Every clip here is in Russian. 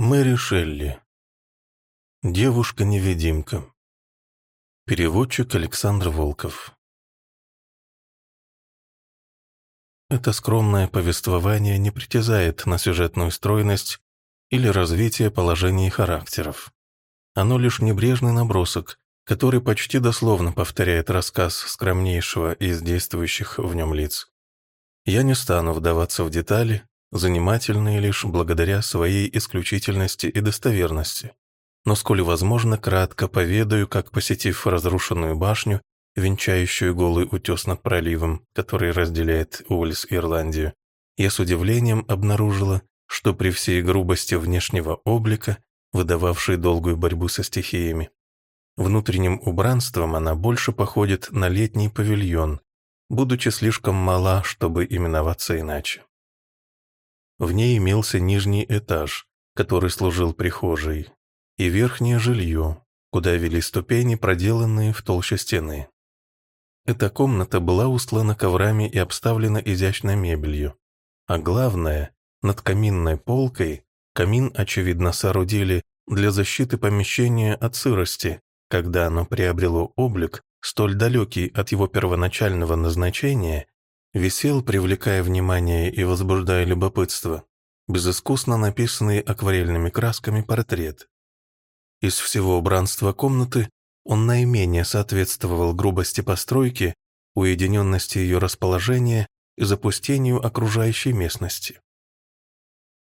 Мэри Шелли. Девушка-невидимка. Переводчик Александр Волков. Это скромное повествование не притязает на сюжетную стройность или развитие положений и характеров. Оно лишь небрежный набросок, который почти дословно повторяет рассказ скромнейшего из действующих в нем лиц. Я не стану вдаваться в детали, занимательные лишь благодаря своей исключительности и достоверности. Но сколь возможно, кратко поведаю, как, посетив разрушенную башню, венчающую голый утес над проливом, который разделяет Уэльс и Ирландию, я с удивлением обнаружила, что при всей грубости внешнего облика, выдававшей долгую борьбу со стихиями, внутренним убранством она больше походит на летний павильон, будучи слишком мала, чтобы именоваться иначе. В ней имелся нижний этаж, который служил прихожей, и верхнее жилье, куда вели ступени, проделанные в толще стены. Эта комната была устлана коврами и обставлена изящной мебелью. А главное, над каминной полкой камин, очевидно, соорудили для защиты помещения от сырости, когда оно приобрело облик, столь далекий от его первоначального назначения, висел, привлекая внимание и возбуждая любопытство, безыскусно написанный акварельными красками портрет. Из всего убранства комнаты он наименее соответствовал грубости постройки, уединенности ее расположения и запустению окружающей местности.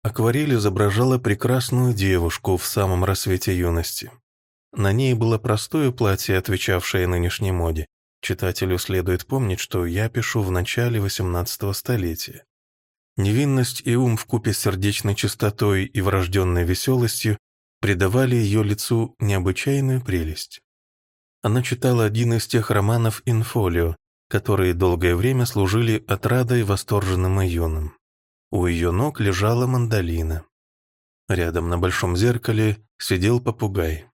Акварель изображала прекрасную девушку в самом рассвете юности. На ней было простое платье, отвечавшее нынешней моде, Читателю следует помнить, что я пишу в начале XVIII столетия. Невинность и ум вкупе с сердечной чистотой и врожденной веселостью придавали ее лицу необычайную прелесть. Она читала один из тех романов «Инфолио», которые долгое время служили отрадой восторженным и юным. У ее ног лежала мандолина. Рядом на большом зеркале сидел попугай.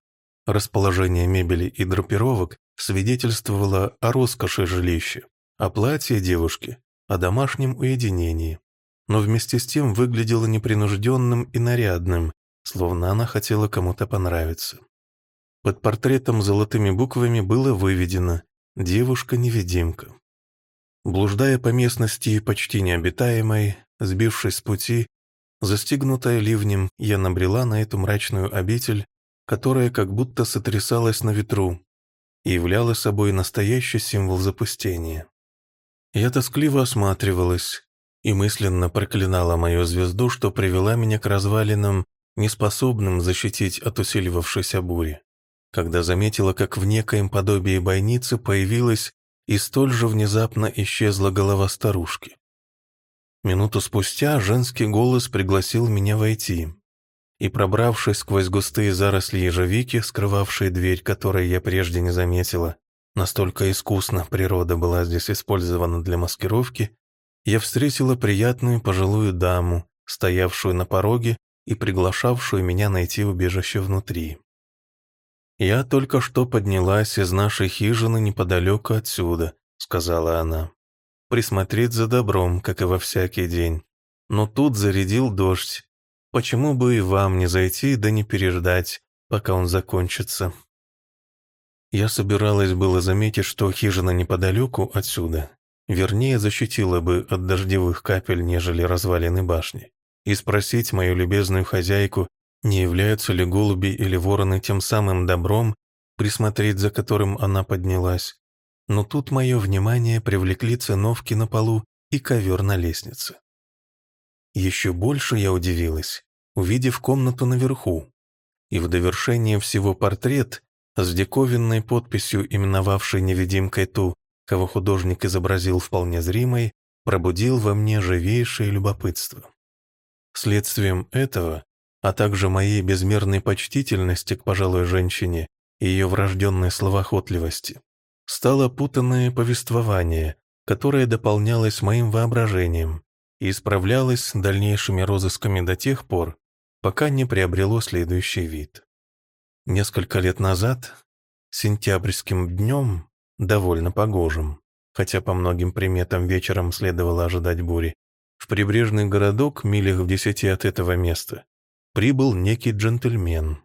Расположение мебели и драпировок свидетельствовало о роскоши жилища, о платье девушки, о домашнем уединении, но вместе с тем выглядело непринужденным и нарядным, словно она хотела кому-то понравиться. Под портретом золотыми буквами было выведено «Девушка-невидимка». Блуждая по местности почти необитаемой, сбившись с пути, застигнутая ливнем, я набрела на эту мрачную обитель, которая как будто сотрясалась на ветру, и являла собой настоящий символ запустения. Я тоскливо осматривалась и мысленно проклинала мою звезду, что привела меня к развалинам, неспособным защитить от усиливавшейся бури, когда заметила, как в некоем подобии бойницы появилась и столь же внезапно исчезла голова старушки. Минуту спустя женский голос пригласил меня войти и, пробравшись сквозь густые заросли ежевики, скрывавшие дверь, которой я прежде не заметила, настолько искусно природа была здесь использована для маскировки, я встретила приятную пожилую даму, стоявшую на пороге и приглашавшую меня найти убежище внутри. «Я только что поднялась из нашей хижины неподалеку отсюда», — сказала она. «Присмотреть за добром, как и во всякий день. Но тут зарядил дождь, Почему бы и вам не зайти, да не переждать, пока он закончится? Я собиралась было заметить, что хижина неподалеку отсюда, вернее, защитила бы от дождевых капель, нежели развалины башни, и спросить мою любезную хозяйку, не являются ли голуби или вороны тем самым добром, присмотреть за которым она поднялась. Но тут мое внимание привлекли циновки на полу и ковер на лестнице. Еще больше я удивилась, увидев комнату наверху, и в довершение всего портрет с диковинной подписью, именовавшей невидимкой ту, кого художник изобразил вполне зримой, пробудил во мне живейшее любопытство. Следствием этого, а также моей безмерной почтительности к пожилой женщине и ее врожденной словоохотливости, стало путанное повествование, которое дополнялось моим воображением, и исправлялось дальнейшими розысками до тех пор, пока не приобрело следующий вид. Несколько лет назад, сентябрьским днем, довольно погожим, хотя по многим приметам вечером следовало ожидать бури, в прибрежный городок, милях в десяти от этого места, прибыл некий джентльмен.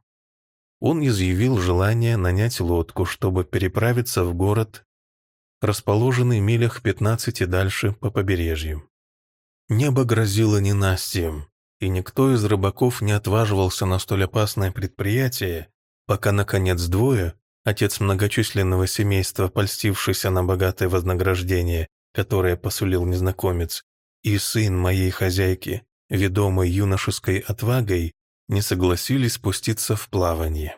Он изъявил желание нанять лодку, чтобы переправиться в город, расположенный милях 15 дальше по побережью. Небо грозило ненастьем, и никто из рыбаков не отваживался на столь опасное предприятие, пока, наконец, двое, отец многочисленного семейства, польстившийся на богатое вознаграждение, которое посулил незнакомец, и сын моей хозяйки, ведомый юношеской отвагой, не согласились спуститься в плавание.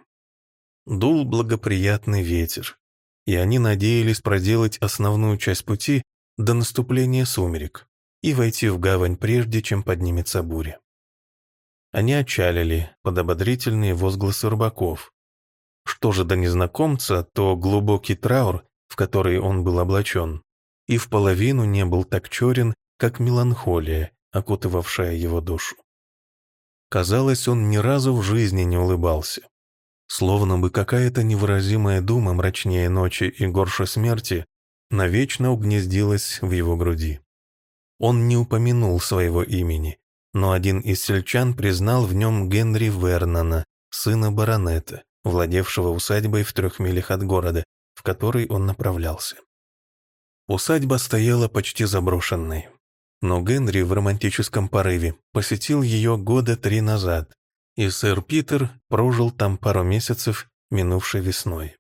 Дул благоприятный ветер, и они надеялись проделать основную часть пути до наступления сумерек и войти в гавань прежде, чем поднимется буря. Они отчалили под ободрительные возгласы рыбаков. Что же до незнакомца, то глубокий траур, в который он был облачен, и в половину не был так черен, как меланхолия, окутывавшая его душу. Казалось, он ни разу в жизни не улыбался. Словно бы какая-то невыразимая дума мрачнее ночи и горше смерти навечно угнездилась в его груди. Он не упомянул своего имени, но один из сельчан признал в нем Генри Вернона, сына баронета, владевшего усадьбой в трех милях от города, в который он направлялся. Усадьба стояла почти заброшенной, но Генри в романтическом порыве посетил ее года три назад, и сэр Питер прожил там пару месяцев минувшей весной.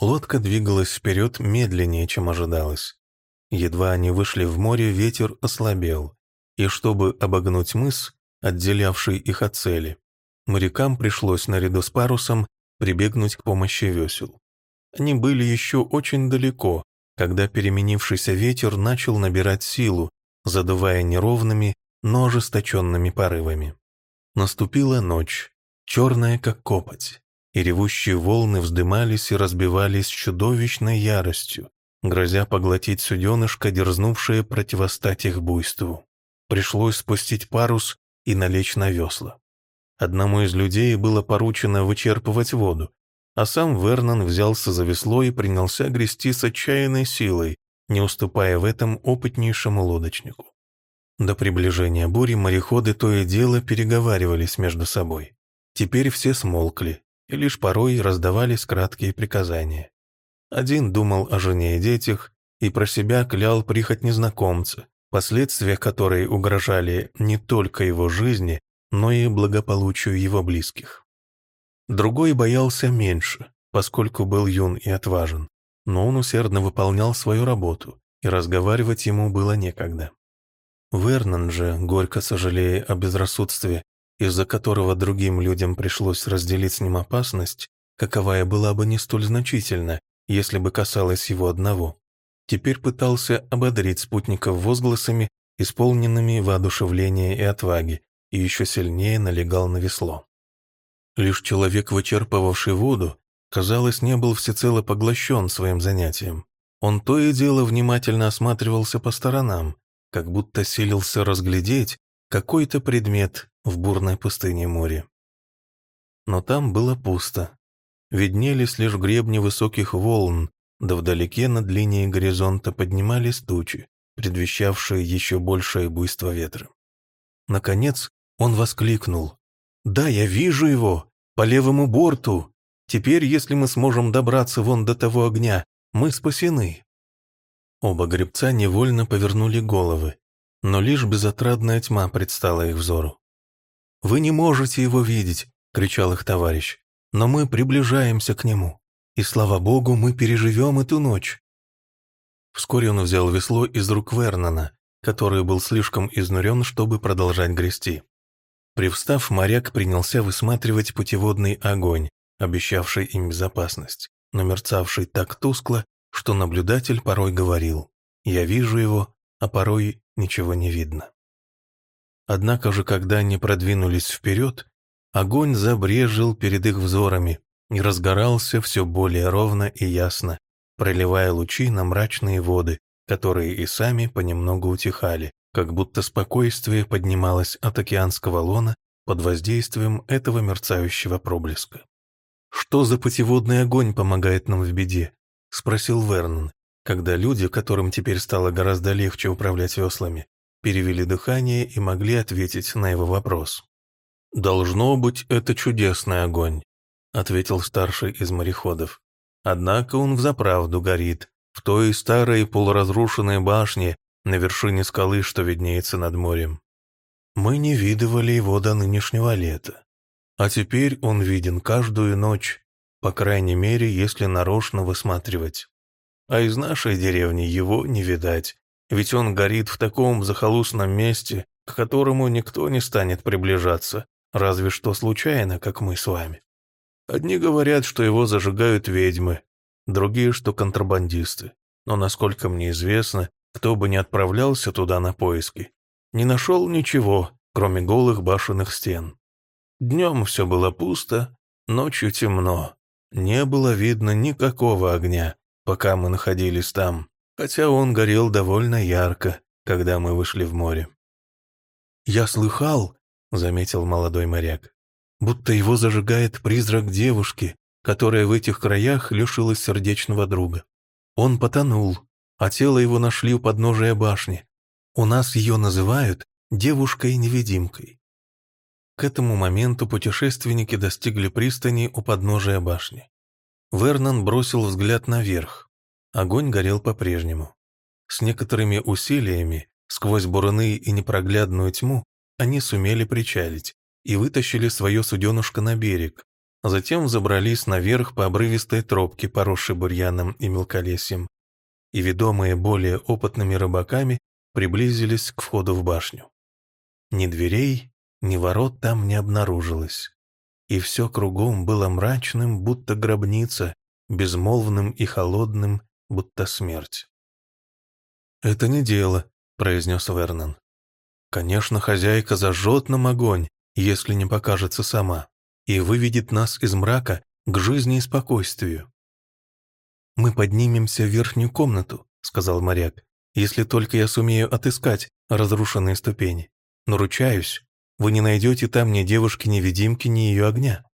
Лодка двигалась вперед медленнее, чем ожидалось. Едва они вышли в море, ветер ослабел, и чтобы обогнуть мыс, отделявший их от цели, морякам пришлось наряду с парусом прибегнуть к помощи весел. Они были еще очень далеко, когда переменившийся ветер начал набирать силу, задувая неровными, но ожесточенными порывами. Наступила ночь, черная как копоть, и ревущие волны вздымались и разбивались с чудовищной яростью, грозя поглотить суденышко, дерзнувшее противостать их буйству. Пришлось спустить парус и налечь на весла. Одному из людей было поручено вычерпывать воду, а сам Вернон взялся за весло и принялся грести с отчаянной силой, не уступая в этом опытнейшему лодочнику. До приближения бури мореходы то и дело переговаривались между собой. Теперь все смолкли, и лишь порой раздавались краткие приказания. Один думал о жене и детях и про себя клял прихоть незнакомца, последствия которой угрожали не только его жизни, но и благополучию его близких. Другой боялся меньше, поскольку был юн и отважен, но он усердно выполнял свою работу, и разговаривать ему было некогда. Вернон же, горько сожалея о безрассудстве, из-за которого другим людям пришлось разделить с ним опасность, каковая была бы не столь значительна, если бы касалась его одного, теперь пытался ободрить спутников возгласами, исполненными воодушевления и отваги, и еще сильнее налегал на весло. Лишь человек, вычерпывавший воду, казалось, не был всецело поглощен своим занятием. Он то и дело внимательно осматривался по сторонам, как будто силился разглядеть какой-то предмет в бурной пустыне моря. Но там было пусто. Виднелись лишь гребни высоких волн, да вдалеке над линией горизонта поднимались тучи, предвещавшие еще большее буйство ветра. Наконец он воскликнул, «Да, я вижу его! По левому борту! Теперь, если мы сможем добраться вон до того огня, мы спасены!» Оба гребца невольно повернули головы, но лишь безотрадная тьма предстала их взору. «Вы не можете его видеть!» — кричал их товарищ. «Но мы приближаемся к нему, и, слава богу, мы переживем эту ночь!» Вскоре он взял весло из рук Вернона, который был слишком изнурен, чтобы продолжать грести. Привстав, моряк принялся высматривать путеводный огонь, обещавший им безопасность, но мерцавший так тускло, что наблюдатель порой говорил «Я вижу его», а порой ничего не видно. Однако же, когда они продвинулись вперед, огонь забрежил перед их взорами и разгорался все более ровно и ясно, проливая лучи на мрачные воды, которые и сами понемногу утихали, как будто спокойствие поднималось от океанского лона под воздействием этого мерцающего проблеска. «Что за путеводный огонь помогает нам в беде?» — спросил Вернон, когда люди, которым теперь стало гораздо легче управлять веслами, перевели дыхание и могли ответить на его вопрос. «Должно быть, это чудесный огонь», — ответил старший из мореходов. «Однако он взаправду горит, в той старой полуразрушенной башне на вершине скалы, что виднеется над морем. Мы не видывали его до нынешнего лета. А теперь он виден каждую ночь, по крайней мере, если нарочно высматривать. А из нашей деревни его не видать, ведь он горит в таком захолустном месте, к которому никто не станет приближаться, разве что случайно, как мы с вами. Одни говорят, что его зажигают ведьмы, другие, что контрабандисты. Но, насколько мне известно, кто бы ни отправлялся туда на поиски, не нашел ничего, кроме голых башенных стен. Днем все было пусто, ночью темно. Не было видно никакого огня, пока мы находились там, хотя он горел довольно ярко, когда мы вышли в море. «Я слыхал», — заметил молодой моряк, «будто его зажигает призрак девушки, которая в этих краях лишилась сердечного друга. Он потонул, а тело его нашли у подножия башни. У нас ее называют девушкой-невидимкой. К этому моменту путешественники достигли пристани у подножия башни. Вернон бросил взгляд наверх. Огонь горел по-прежнему. С некоторыми усилиями, сквозь буруны и непроглядную тьму, они сумели причалить и вытащили свое суденушко на берег, Затем забрались наверх по обрывистой тропке, поросшей бурьяном и мелколесьем, и, ведомые более опытными рыбаками, приблизились к входу в башню. Ни дверей, ни ворот там не обнаружилось, и все кругом было мрачным, будто гробница, безмолвным и холодным, будто смерть. «Это не дело», — произнес Вернон. «Конечно, хозяйка зажжет нам огонь, если не покажется сама и выведет нас из мрака к жизни и спокойствию. «Мы поднимемся в верхнюю комнату», — сказал моряк, «если только я сумею отыскать разрушенные ступени. Но ручаюсь, вы не найдете там ни девушки-невидимки, ни ее огня».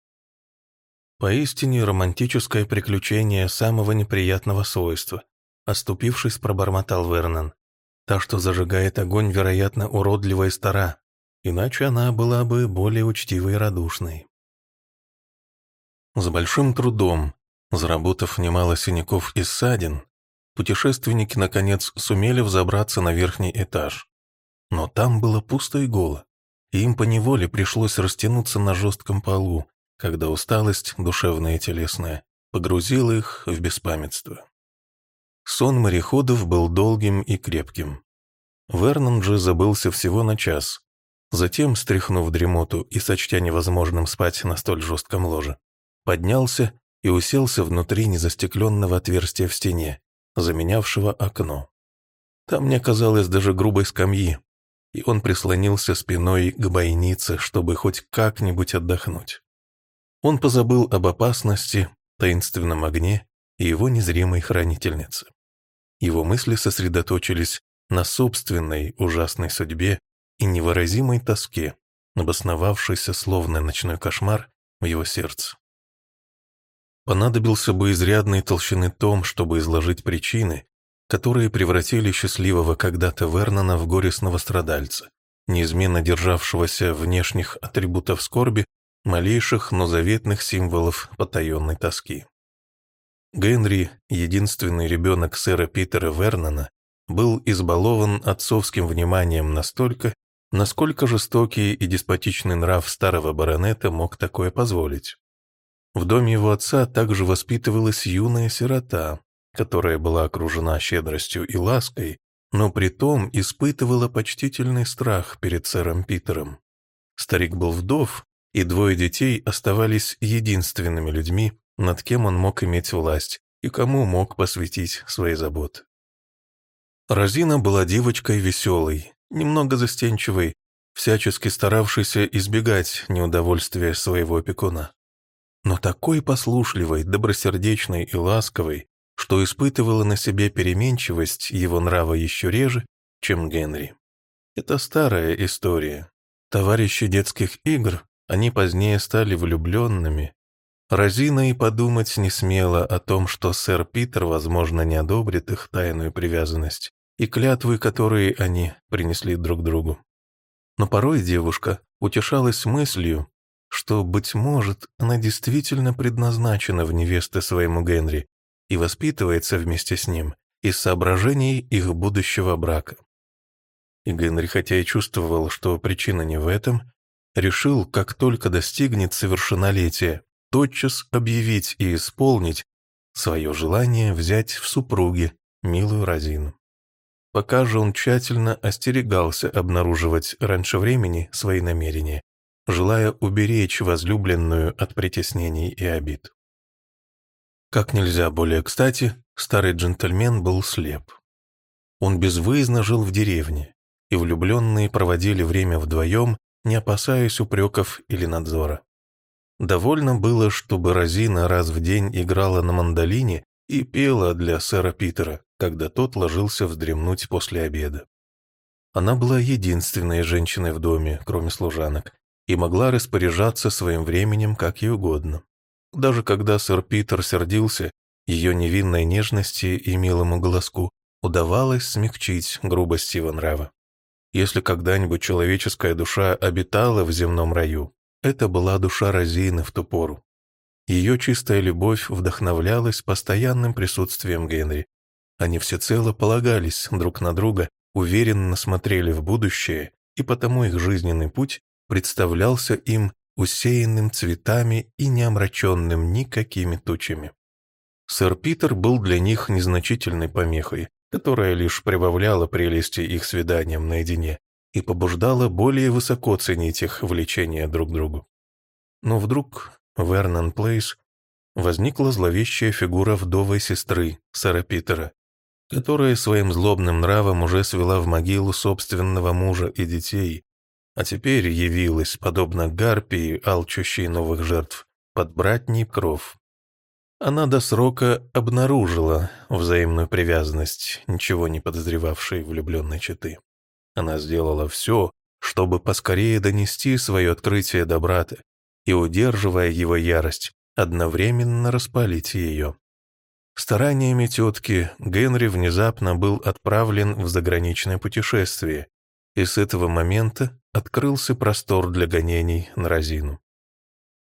Поистине романтическое приключение самого неприятного свойства, оступившись, пробормотал Вернон. Та, что зажигает огонь, вероятно, уродливая стара, иначе она была бы более учтивой и радушной. С большим трудом, заработав немало синяков и ссадин, путешественники, наконец, сумели взобраться на верхний этаж. Но там было пусто и голо, и им поневоле пришлось растянуться на жестком полу, когда усталость, душевная и телесная, погрузила их в беспамятство. Сон мореходов был долгим и крепким. Вернон же забылся всего на час. Затем, стряхнув дремоту и сочтя невозможным спать на столь жестком ложе, поднялся и уселся внутри незастекленного отверстия в стене, заменявшего окно. Там не оказалось даже грубой скамьи, и он прислонился спиной к бойнице, чтобы хоть как-нибудь отдохнуть. Он позабыл об опасности, таинственном огне и его незримой хранительнице. Его мысли сосредоточились на собственной ужасной судьбе и невыразимой тоске, обосновавшейся словно ночной кошмар в его сердце. Понадобился бы изрядной толщины том, чтобы изложить причины, которые превратили счастливого когда-то Вернона в горестного страдальца, неизменно державшегося внешних атрибутов скорби, малейших, но заветных символов потаенной тоски. Генри, единственный ребенок сэра Питера Вернона, был избалован отцовским вниманием настолько, насколько жестокий и деспотичный нрав старого баронета мог такое позволить. В доме его отца также воспитывалась юная сирота, которая была окружена щедростью и лаской, но при том испытывала почтительный страх перед сэром Питером. Старик был вдов, и двое детей оставались единственными людьми, над кем он мог иметь власть и кому мог посвятить свои заботы. Розина была девочкой веселой, немного застенчивой, всячески старавшейся избегать неудовольствия своего опекуна но такой послушливой, добросердечной и ласковой, что испытывала на себе переменчивость его нрава еще реже, чем Генри. Это старая история. Товарищи детских игр, они позднее стали влюбленными. Розина и подумать не смела о том, что сэр Питер, возможно, не одобрит их тайную привязанность и клятвы, которые они принесли друг другу. Но порой девушка, утешалась мыслью, что, быть может, она действительно предназначена в невесты своему Генри и воспитывается вместе с ним из соображений их будущего брака. И Генри, хотя и чувствовал, что причина не в этом, решил, как только достигнет совершеннолетия, тотчас объявить и исполнить свое желание взять в супруги милую Розину. Пока же он тщательно остерегался обнаруживать раньше времени свои намерения, желая уберечь возлюбленную от притеснений и обид. Как нельзя более кстати, старый джентльмен был слеп. Он безвыездно жил в деревне, и влюбленные проводили время вдвоем, не опасаясь упреков или надзора. Довольно было, чтобы Розина раз в день играла на мандолине и пела для сэра Питера, когда тот ложился вздремнуть после обеда. Она была единственной женщиной в доме, кроме служанок, и могла распоряжаться своим временем как ей угодно. Даже когда сэр Питер сердился, ее невинной нежности и милому голоску удавалось смягчить грубость его нрава. Если когда-нибудь человеческая душа обитала в земном раю, это была душа Розины в ту пору. Ее чистая любовь вдохновлялась постоянным присутствием Генри. Они всецело полагались друг на друга, уверенно смотрели в будущее, и потому их жизненный путь представлялся им усеянным цветами и не омраченным никакими тучами. Сэр Питер был для них незначительной помехой, которая лишь прибавляла прелести их свиданиям наедине и побуждала более высоко ценить их влечение друг к другу. Но вдруг в Эрнан Плейс возникла зловещая фигура вдовой сестры сэра Питера, которая своим злобным нравом уже свела в могилу собственного мужа и детей, а теперь явилась, подобно гарпии, алчущей новых жертв, под братний кров. Она до срока обнаружила взаимную привязанность, ничего не подозревавшей влюбленной четы. Она сделала все, чтобы поскорее донести свое открытие до брата и, удерживая его ярость, одновременно распалить ее. Стараниями тетки Генри внезапно был отправлен в заграничное путешествие, и с этого момента открылся простор для гонений на Розину.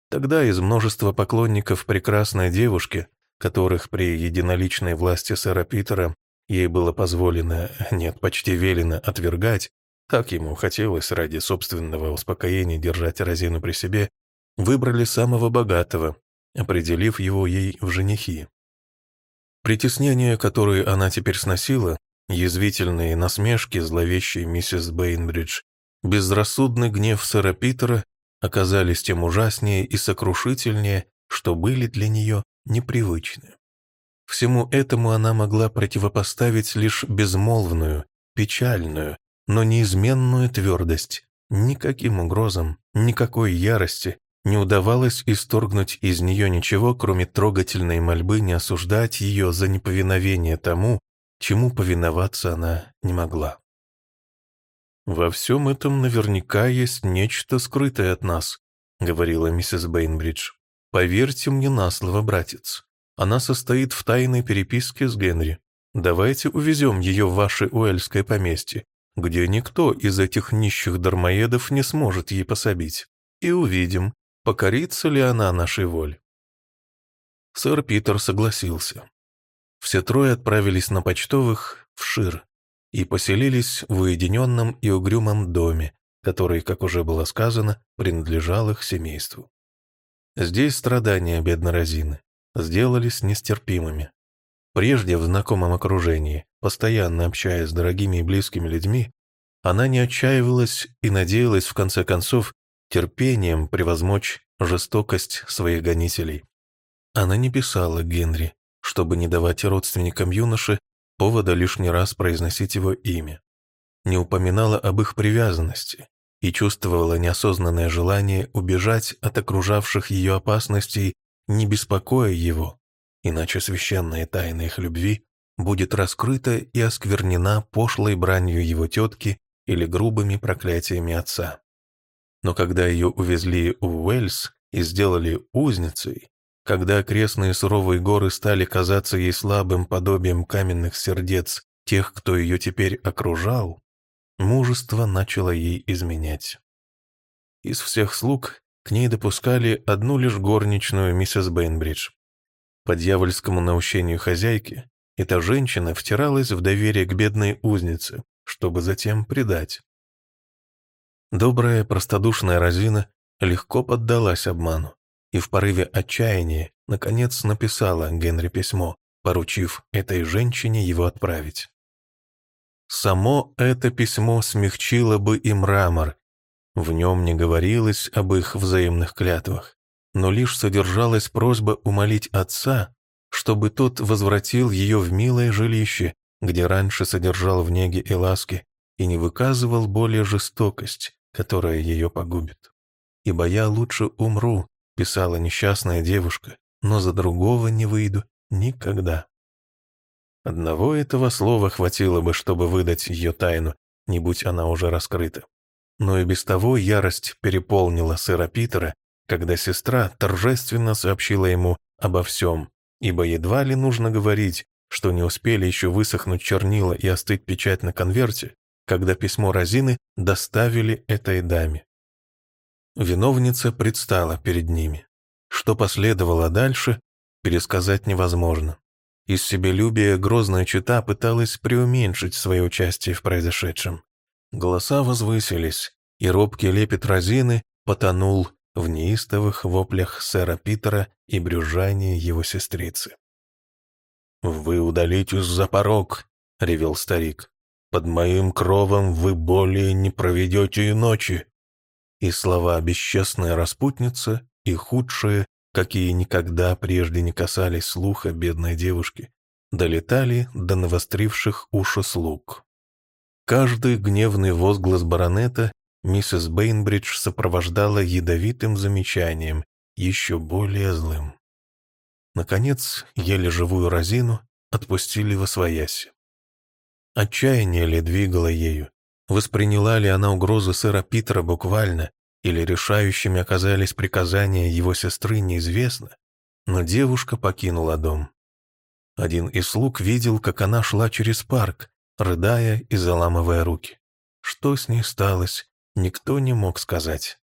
Тогда из множества поклонников прекрасной девушки, которых при единоличной власти сэра Питера ей было позволено, нет, почти велено отвергать, так ему хотелось ради собственного успокоения держать Розину при себе, выбрали самого богатого, определив его ей в женихи. Притеснения, которые она теперь сносила, язвительные насмешки зловещей миссис Бейнбридж, безрассудный гнев сэра Питера оказались тем ужаснее и сокрушительнее, что были для нее непривычны. Всему этому она могла противопоставить лишь безмолвную, печальную, но неизменную твердость. Никаким угрозам, никакой ярости не удавалось исторгнуть из нее ничего, кроме трогательной мольбы не осуждать ее за неповиновение тому, чему повиноваться она не могла. «Во всем этом наверняка есть нечто скрытое от нас», — говорила миссис Бейнбридж. «Поверьте мне на слово, братец. Она состоит в тайной переписке с Генри. Давайте увезем ее в ваше уэльское поместье, где никто из этих нищих дармоедов не сможет ей пособить, и увидим, покорится ли она нашей воле». Сэр Питер согласился. Все трое отправились на почтовых в Шир, и поселились в уединенном и угрюмом доме, который, как уже было сказано, принадлежал их семейству. Здесь страдания бедной Розины сделались нестерпимыми. Прежде в знакомом окружении, постоянно общаясь с дорогими и близкими людьми, она не отчаивалась и надеялась, в конце концов, терпением превозмочь жестокость своих гонителей. Она не писала Генри, чтобы не давать родственникам юноши повода лишний раз произносить его имя. Не упоминала об их привязанности и чувствовала неосознанное желание убежать от окружавших ее опасностей, не беспокоя его, иначе священная тайна их любви будет раскрыта и осквернена пошлой бранью его тетки или грубыми проклятиями отца. Но когда ее увезли в Уэльс и сделали узницей, когда окрестные суровые горы стали казаться ей слабым подобием каменных сердец тех, кто ее теперь окружал, мужество начало ей изменять. Из всех слуг к ней допускали одну лишь горничную миссис Бейнбридж. По дьявольскому наущению хозяйки эта женщина втиралась в доверие к бедной узнице, чтобы затем предать. Добрая, простодушная Розина легко поддалась обману и в порыве отчаяния наконец написала Генри письмо, поручив этой женщине его отправить. Само это письмо смягчило бы и мрамор, в нем не говорилось об их взаимных клятвах, но лишь содержалась просьба умолить отца, чтобы тот возвратил ее в милое жилище, где раньше содержал в неге и ласке, и не выказывал более жестокость, которая ее погубит. «Ибо я лучше умру», — писала несчастная девушка, «но за другого не выйду никогда». Одного этого слова хватило бы, чтобы выдать ее тайну, не будь она уже раскрыта. Но и без того ярость переполнила сэра Питера, когда сестра торжественно сообщила ему обо всем, ибо едва ли нужно говорить, что не успели еще высохнуть чернила и остыть печать на конверте, когда письмо Розины доставили этой даме. Виновница предстала перед ними. Что последовало дальше, пересказать невозможно. Из себелюбия грозная чита пыталась преуменьшить свое участие в произошедшем. Голоса возвысились, и робкий лепет Розины потонул в неистовых воплях сэра Питера и брюзжании его сестрицы. «Вы удалитесь за порог», — ревел старик. «Под моим кровом вы более не проведете и ночи». И слова «бесчестная распутница» и «худшие», какие никогда прежде не касались слуха бедной девушки, долетали до навостривших уши слуг. Каждый гневный возглас баронета миссис Бейнбридж сопровождала ядовитым замечанием, еще более злым. Наконец, еле живую разину отпустили во свояси. Отчаяние ли двигало ею? Восприняла ли она угрозу сэра Питера буквально, или решающими оказались приказания его сестры, неизвестно, но девушка покинула дом. Один из слуг видел, как она шла через парк, рыдая и заламывая руки. Что с ней сталось, никто не мог сказать.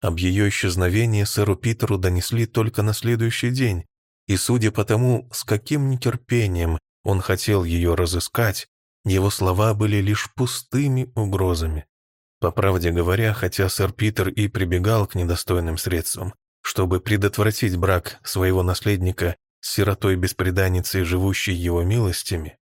Об ее исчезновении сэру Питеру донесли только на следующий день, и судя по тому, с каким нетерпением он хотел ее разыскать, его слова были лишь пустыми угрозами. По правде говоря, хотя сэр Питер и прибегал к недостойным средствам, чтобы предотвратить брак своего наследника с сиротой-беспреданницей, живущей его милостями,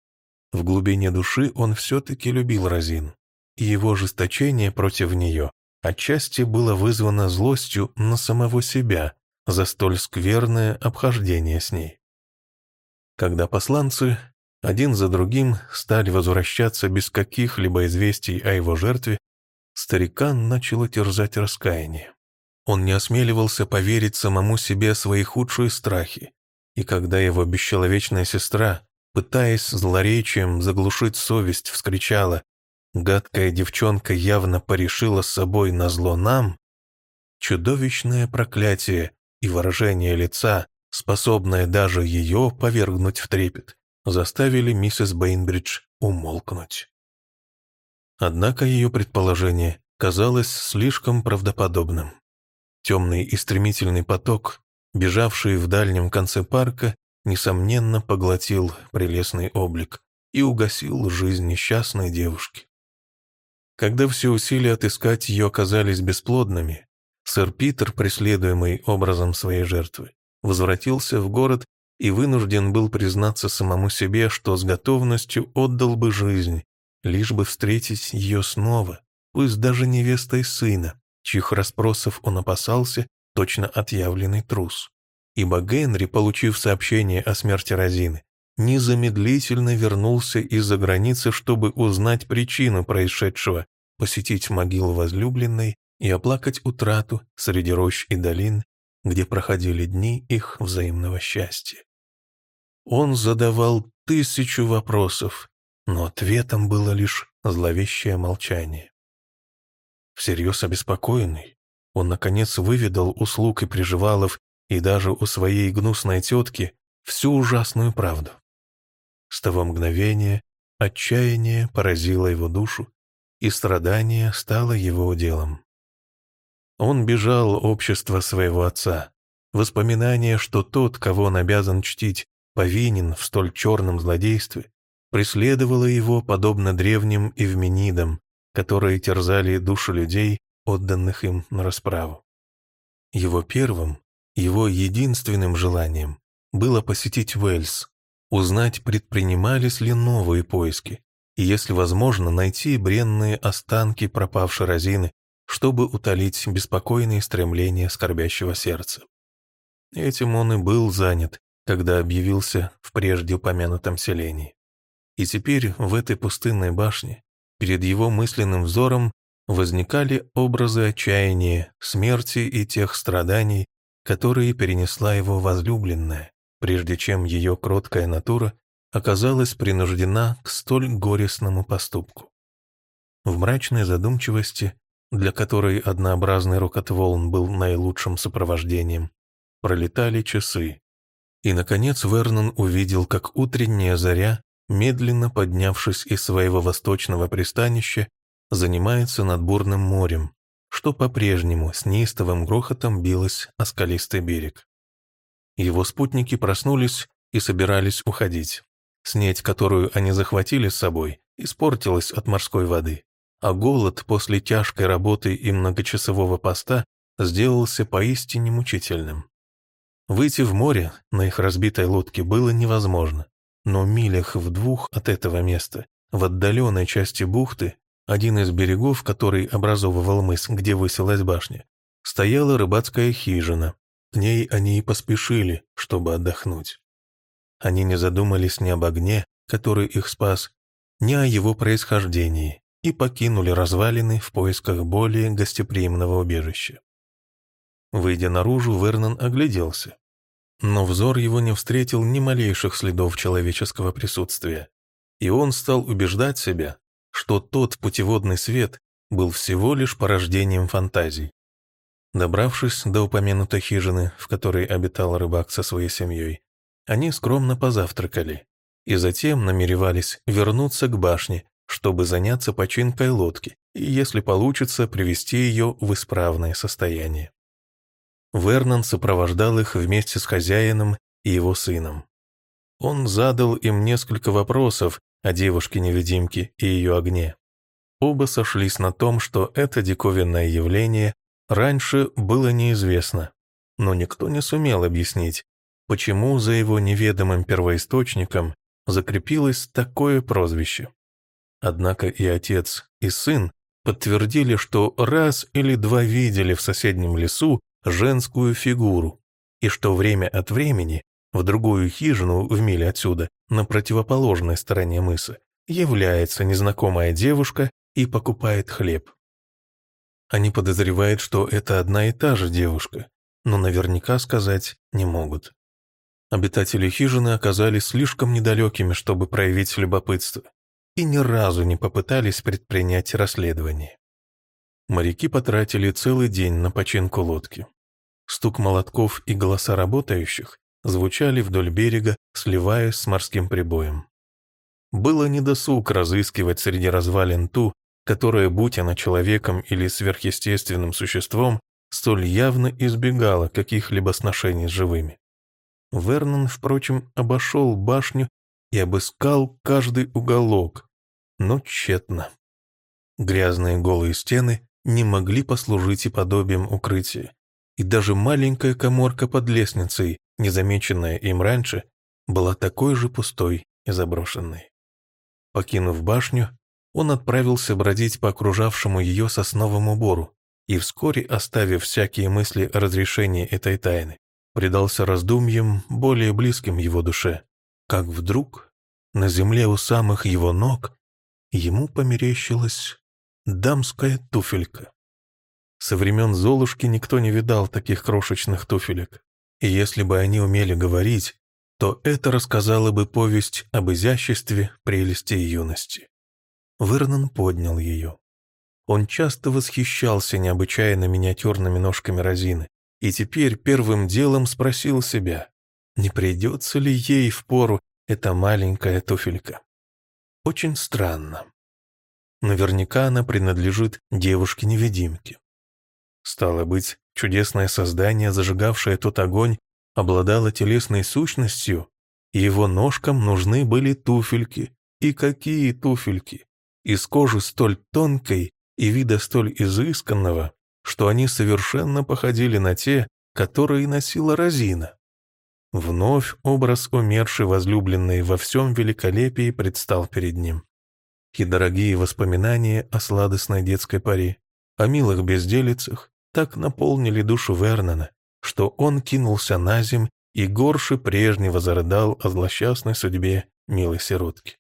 в глубине души он все-таки любил Розин, и его ожесточение против нее отчасти было вызвано злостью на самого себя за столь скверное обхождение с ней. Когда посланцы один за другим стали возвращаться без каких-либо известий о его жертве, старикан начал терзать раскаяние. Он не осмеливался поверить самому себе свои худшие страхи, и когда его бесчеловечная сестра пытаясь злоречием заглушить совесть, вскричала «Гадкая девчонка явно порешила с собой на зло нам», чудовищное проклятие и выражение лица, способное даже ее повергнуть в трепет, заставили миссис Бейнбридж умолкнуть. Однако ее предположение казалось слишком правдоподобным. Темный и стремительный поток, бежавший в дальнем конце парка, несомненно, поглотил прелестный облик и угасил жизнь несчастной девушки. Когда все усилия отыскать ее оказались бесплодными, сэр Питер, преследуемый образом своей жертвы, возвратился в город и вынужден был признаться самому себе, что с готовностью отдал бы жизнь, лишь бы встретить ее снова, пусть даже невестой сына, чьих расспросов он опасался, точно отъявленный трус ибо Генри, получив сообщение о смерти Розины, незамедлительно вернулся из-за границы, чтобы узнать причину происшедшего, посетить могилу возлюбленной и оплакать утрату среди рощ и долин, где проходили дни их взаимного счастья. Он задавал тысячу вопросов, но ответом было лишь зловещее молчание. Всерьез обеспокоенный, он, наконец, выведал услуг и приживалов и даже у своей гнусной тетки всю ужасную правду. С того мгновения отчаяние поразило его душу, и страдание стало его делом. Он бежал общества своего отца. Воспоминание, что тот, кого он обязан чтить, повинен в столь черном злодействе, преследовало его подобно древним эвменидам, которые терзали души людей, отданных им на расправу. Его первым, его единственным желанием было посетить Уэльс, узнать, предпринимались ли новые поиски, и, если возможно, найти бренные останки пропавшей Розины, чтобы утолить беспокойные стремления скорбящего сердца. Этим он и был занят, когда объявился в прежде упомянутом селении. И теперь в этой пустынной башне перед его мысленным взором возникали образы отчаяния, смерти и тех страданий, которые перенесла его возлюбленная, прежде чем ее кроткая натура оказалась принуждена к столь горестному поступку. В мрачной задумчивости, для которой однообразный рокот волн был наилучшим сопровождением, пролетали часы, и, наконец, Вернон увидел, как утренняя заря, медленно поднявшись из своего восточного пристанища, занимается над бурным морем, что по-прежнему с неистовым грохотом билось о скалистый берег. Его спутники проснулись и собирались уходить. Снеть, которую они захватили с собой, испортилась от морской воды, а голод после тяжкой работы и многочасового поста сделался поистине мучительным. Выйти в море на их разбитой лодке было невозможно, но милях в двух от этого места, в отдаленной части бухты, один из берегов, который образовывал мыс, где высилась башня, стояла рыбацкая хижина. К ней они и поспешили, чтобы отдохнуть. Они не задумались ни об огне, который их спас, ни о его происхождении, и покинули развалины в поисках более гостеприимного убежища. Выйдя наружу, Вернон огляделся. Но взор его не встретил ни малейших следов человеческого присутствия, и он стал убеждать себя, что тот путеводный свет был всего лишь порождением фантазий. Добравшись до упомянутой хижины, в которой обитал рыбак со своей семьей, они скромно позавтракали и затем намеревались вернуться к башне, чтобы заняться починкой лодки и, если получится, привести ее в исправное состояние. Вернон сопровождал их вместе с хозяином и его сыном. Он задал им несколько вопросов о девушке-невидимке и ее огне. Оба сошлись на том, что это диковинное явление раньше было неизвестно, но никто не сумел объяснить, почему за его неведомым первоисточником закрепилось такое прозвище. Однако и отец, и сын подтвердили, что раз или два видели в соседнем лесу женскую фигуру, и что время от времени в другую хижину в миле отсюда, на противоположной стороне мыса, является незнакомая девушка и покупает хлеб. Они подозревают, что это одна и та же девушка, но наверняка сказать не могут. Обитатели хижины оказались слишком недалекими, чтобы проявить любопытство, и ни разу не попытались предпринять расследование. Моряки потратили целый день на починку лодки. Стук молотков и голоса работающих звучали вдоль берега, сливаясь с морским прибоем. Было недосуг разыскивать среди развалин ту, которая, будь она человеком или сверхъестественным существом, столь явно избегала каких-либо сношений с живыми. Вернон, впрочем, обошел башню и обыскал каждый уголок, но тщетно. Грязные голые стены не могли послужить и подобием укрытия, и даже маленькая коморка под лестницей, незамеченная им раньше, была такой же пустой и заброшенной. Покинув башню, он отправился бродить по окружавшему ее сосновому бору и вскоре, оставив всякие мысли о разрешении этой тайны, предался раздумьям, более близким его душе, как вдруг на земле у самых его ног ему померещилась дамская туфелька. Со времен Золушки никто не видал таких крошечных туфелек, и если бы они умели говорить, то это рассказало бы повесть об изяществе, прелести и юности. Вернон поднял ее. Он часто восхищался необычайно миниатюрными ножками Розины, и теперь первым делом спросил себя, не придется ли ей в пору эта маленькая туфелька. Очень странно. Наверняка она принадлежит девушке-невидимке. Стало быть, чудесное создание, зажигавшее тот огонь, обладало телесной сущностью, и его ножкам нужны были туфельки. И какие туфельки! Из кожи столь тонкой и вида столь изысканного, что они совершенно походили на те, которые носила Розина. Вновь образ умершей возлюбленной во всем великолепии предстал перед ним. И дорогие воспоминания о сладостной детской паре, о милых безделицах, так наполнили душу Вернона, что он кинулся на земь и горше прежнего зарыдал о злосчастной судьбе милой сиротки.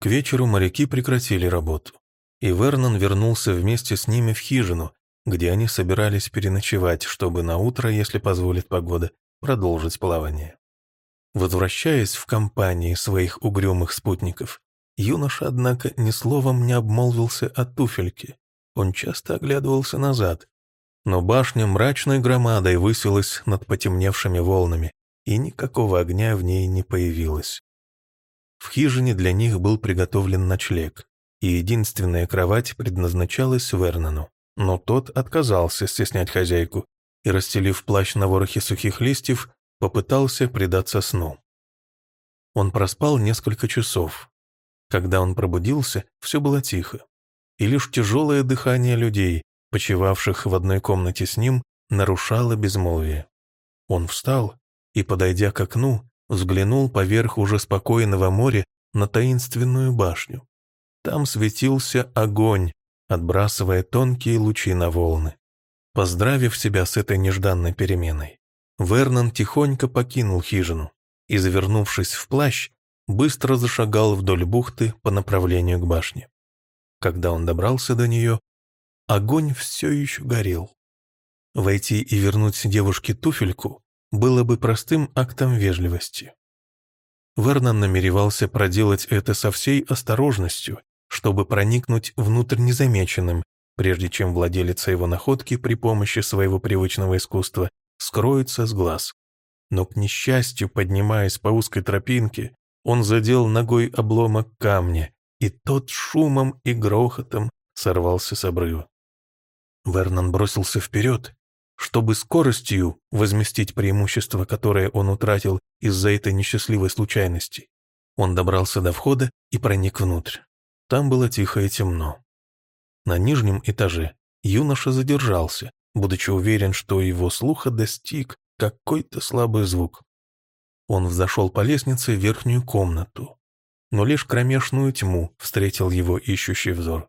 К вечеру моряки прекратили работу, и Вернон вернулся вместе с ними в хижину, где они собирались переночевать, чтобы на утро, если позволит погода, продолжить плавание. Возвращаясь в компании своих угрюмых спутников, юноша, однако, ни словом не обмолвился о туфельке. Он часто оглядывался назад, но башня мрачной громадой высилась над потемневшими волнами, и никакого огня в ней не появилось. В хижине для них был приготовлен ночлег, и единственная кровать предназначалась Вернону, но тот отказался стеснять хозяйку и, расстелив плащ на ворохе сухих листьев, попытался предаться сну. Он проспал несколько часов. Когда он пробудился, все было тихо, и лишь тяжелое дыхание людей, почивавших в одной комнате с ним, нарушало безмолвие. Он встал и, подойдя к окну, взглянул поверх уже спокойного моря на таинственную башню. Там светился огонь, отбрасывая тонкие лучи на волны. Поздравив себя с этой нежданной переменой, Вернон тихонько покинул хижину и, завернувшись в плащ, быстро зашагал вдоль бухты по направлению к башне. Когда он добрался до нее, Огонь все еще горел. Войти и вернуть девушке туфельку было бы простым актом вежливости. Вернон намеревался проделать это со всей осторожностью, чтобы проникнуть внутрь незамеченным, прежде чем владелица его находки при помощи своего привычного искусства скроется с глаз. Но, к несчастью, поднимаясь по узкой тропинке, он задел ногой обломок камня, и тот шумом и грохотом сорвался с обрыва. Вернон бросился вперед, чтобы скоростью возместить преимущество, которое он утратил из-за этой несчастливой случайности. Он добрался до входа и проник внутрь. Там было тихо и темно. На нижнем этаже юноша задержался, будучи уверен, что его слуха достиг какой-то слабый звук. Он взошел по лестнице в верхнюю комнату, но лишь кромешную тьму встретил его ищущий взор.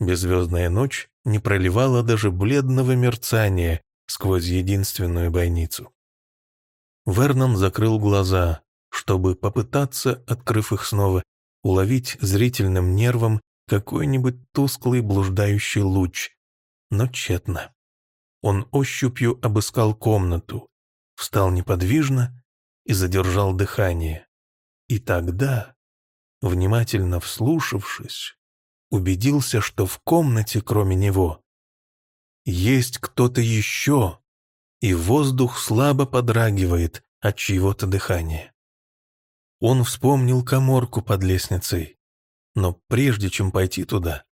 Беззвездная ночь не проливала даже бледного мерцания сквозь единственную бойницу. Вернон закрыл глаза, чтобы попытаться, открыв их снова, уловить зрительным нервом какой-нибудь тусклый блуждающий луч, но тщетно. Он ощупью обыскал комнату, встал неподвижно и задержал дыхание. И тогда, внимательно вслушавшись, убедился, что в комнате, кроме него, есть кто-то еще, и воздух слабо подрагивает от чьего-то дыхания. Он вспомнил коморку под лестницей, но прежде чем пойти туда,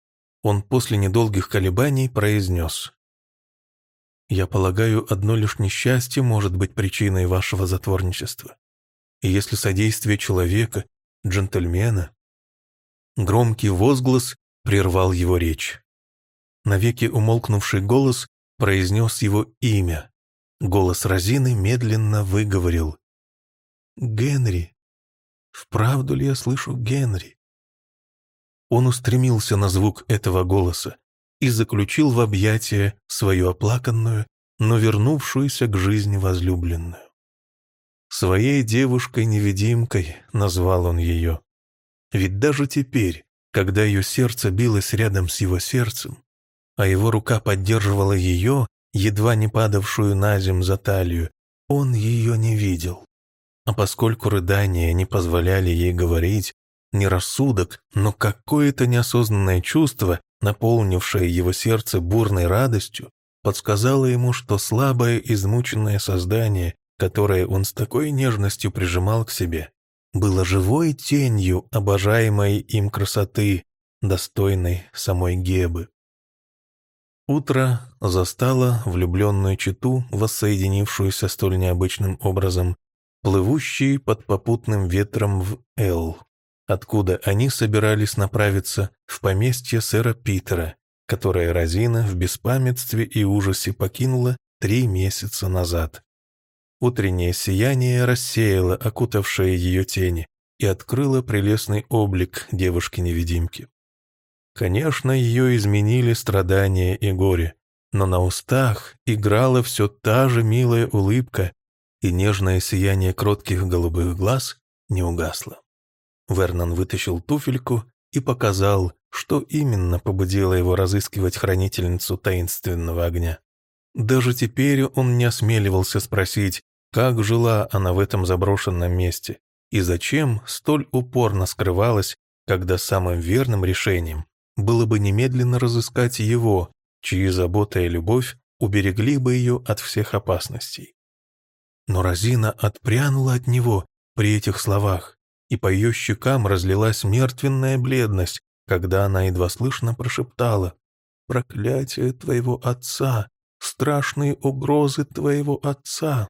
он после недолгих колебаний произнес. «Я полагаю, одно лишь несчастье может быть причиной вашего затворничества. И если содействие человека, джентльмена...» Громкий возглас прервал его речь. Навеки умолкнувший голос произнес его имя. Голос Розины медленно выговорил. «Генри! Вправду ли я слышу Генри?» Он устремился на звук этого голоса и заключил в объятия свою оплаканную, но вернувшуюся к жизни возлюбленную. Своей девушкой-невидимкой назвал он ее. Ведь даже теперь, когда ее сердце билось рядом с его сердцем, а его рука поддерживала ее, едва не падавшую на земь за талию, он ее не видел. А поскольку рыдания не позволяли ей говорить, не рассудок, но какое-то неосознанное чувство, наполнившее его сердце бурной радостью, подсказало ему, что слабое измученное создание, которое он с такой нежностью прижимал к себе, было живой тенью обожаемой им красоты, достойной самой Гебы. Утро застало влюбленную читу, воссоединившуюся столь необычным образом, плывущие под попутным ветром в Эл, откуда они собирались направиться в поместье сэра Питера, которое Розина в беспамятстве и ужасе покинула три месяца назад. Утреннее сияние рассеяло окутавшие ее тени и открыло прелестный облик девушки-невидимки. Конечно, ее изменили страдания и горе, но на устах играла все та же милая улыбка, и нежное сияние кротких голубых глаз не угасло. Вернон вытащил туфельку и показал, что именно побудило его разыскивать хранительницу таинственного огня. Даже теперь он не осмеливался спросить, как жила она в этом заброшенном месте и зачем столь упорно скрывалась, когда самым верным решением было бы немедленно разыскать его, чьи забота и любовь уберегли бы ее от всех опасностей. Но Розина отпрянула от него при этих словах, и по ее щекам разлилась мертвенная бледность, когда она едва слышно прошептала «Проклятие твоего отца! Страшные угрозы твоего отца!»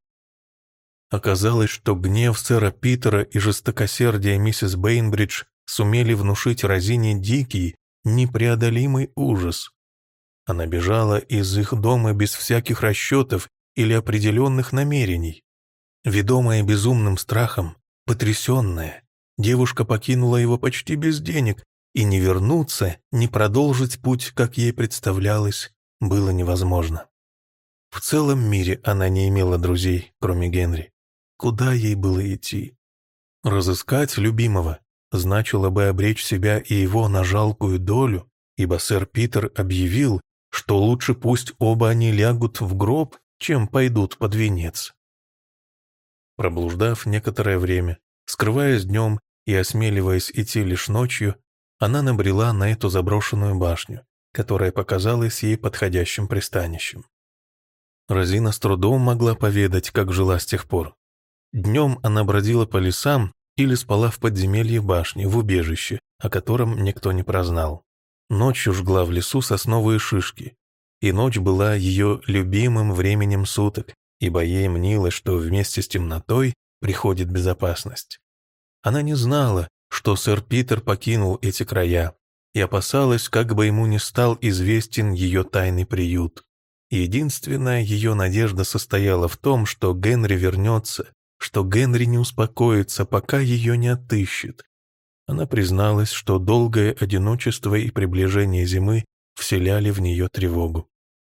Оказалось, что гнев сэра Питера и жестокосердие миссис Бейнбридж сумели внушить Розине дикий, непреодолимый ужас. Она бежала из их дома без всяких расчетов или определенных намерений. Ведомая безумным страхом, потрясенная, девушка покинула его почти без денег, и не вернуться, не продолжить путь, как ей представлялось, было невозможно. В целом мире она не имела друзей, кроме Генри. Куда ей было идти? Разыскать любимого значило бы обречь себя и его на жалкую долю, ибо сэр Питер объявил, что лучше пусть оба они лягут в гроб, чем пойдут под венец. Проблуждав некоторое время, скрываясь днем и осмеливаясь идти лишь ночью, она набрела на эту заброшенную башню, которая показалась ей подходящим пристанищем. Розина с трудом могла поведать, как жила с тех пор. Днем она бродила по лесам или спала в подземелье башни, в убежище, о котором никто не прознал. Ночью жгла в лесу сосновые шишки, и ночь была ее любимым временем суток, ибо ей мнилось, что вместе с темнотой приходит безопасность. Она не знала, что сэр Питер покинул эти края, и опасалась, как бы ему не стал известен ее тайный приют. Единственная ее надежда состояла в том, что Генри вернется, что Генри не успокоится, пока ее не отыщет. Она призналась, что долгое одиночество и приближение зимы вселяли в нее тревогу.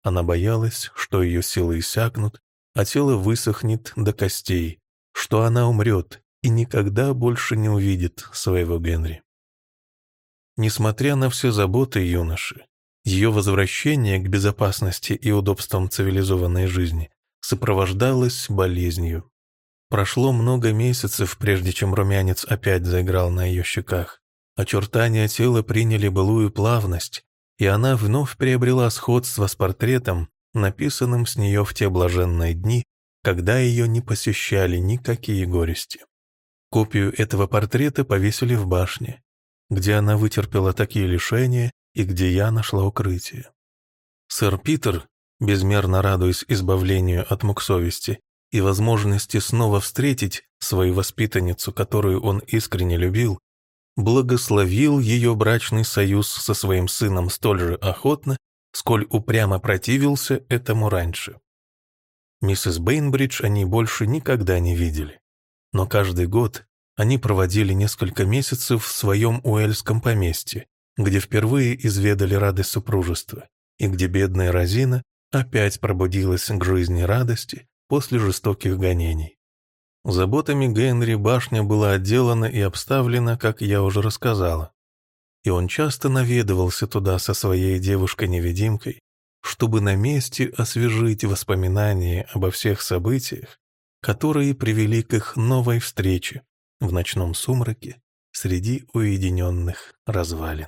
Она боялась, что ее силы иссякнут, а тело высохнет до костей, что она умрет и никогда больше не увидит своего Генри. Несмотря на все заботы юноши, ее возвращение к безопасности и удобствам цивилизованной жизни сопровождалось болезнью. Прошло много месяцев, прежде чем румянец опять заиграл на ее щеках. Очертания тела приняли былую плавность, и она вновь приобрела сходство с портретом, написанным с нее в те блаженные дни, когда ее не посещали никакие горести. Копию этого портрета повесили в башне, где она вытерпела такие лишения и где я нашла укрытие. Сэр Питер, безмерно радуясь избавлению от мук совести и возможности снова встретить свою воспитанницу, которую он искренне любил, благословил ее брачный союз со своим сыном столь же охотно, сколь упрямо противился этому раньше. Миссис Бейнбридж они больше никогда не видели. Но каждый год они проводили несколько месяцев в своем уэльском поместье, где впервые изведали радость супружества, и где бедная Розина опять пробудилась к жизни радости после жестоких гонений. Заботами Генри башня была отделана и обставлена, как я уже рассказала. И он часто наведывался туда со своей девушкой-невидимкой, чтобы на месте освежить воспоминания обо всех событиях, которые привели к их новой встрече в ночном сумраке среди уединенных развалин.